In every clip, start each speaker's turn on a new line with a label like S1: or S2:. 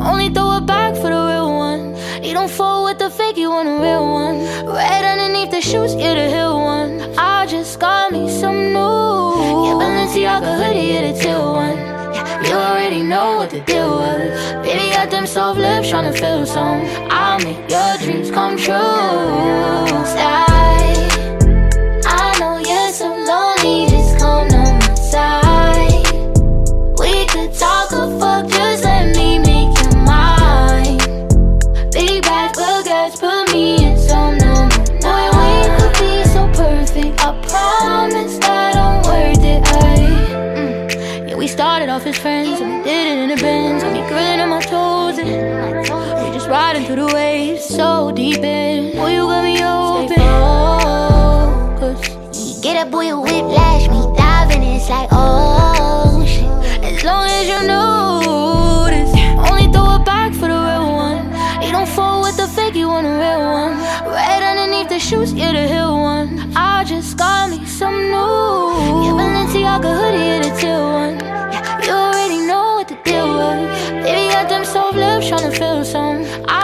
S1: Only throw it back for the real one. You don't fall with the fake, you want a real one. Right underneath the shoes, you're the hill one. I just got me some new. Yeah, Balenciaga hoodie, you're the two one. Yeah, you already know what the deal was. Baby, got them soft lips, tryna feel some. I'll make your dreams come true. Stop we in the. Got me grilling on my toes, and we just riding through the waves, so deep in. Boy, you got me open. Focus. Get a boy a whiplash, me diving, it's like oh shit. As long as you know this, only throw it back for the real one. You don't fall with the fake, you want a real one. Right underneath the shoes, yeah, the hill one. I just got me some new. Feel some. I'll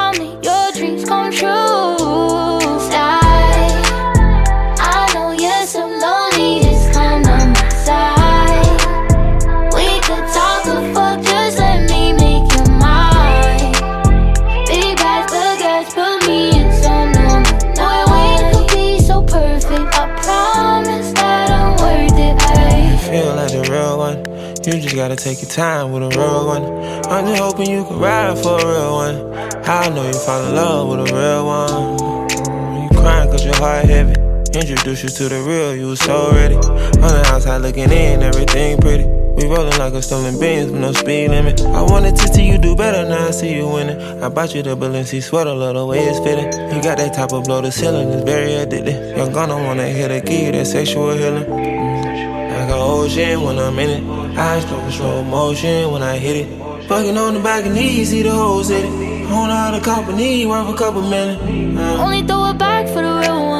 S2: You just gotta take your time with a real one. I'm just hoping you can ride for a real one. I know you fall in love with a real one. You crying cause your heart heavy. Introduce you to the real, you so ready. On the outside looking in, everything pretty. We rolling like a stolen Benz with no speed limit. I wanted to see you do better, now I see you winning. I bought you the Balenci sweater, love the way it's fitting. You got that type of blow the ceiling, it's very addictive. You're gonna wanna hit a key, that sexual healing. An ocean when I'm in it. In slow motion when I hit it. Fucking on the back of knees, see the whole city. Own all the company, worth a couple million. Uh,
S1: Only throw it back for the real one.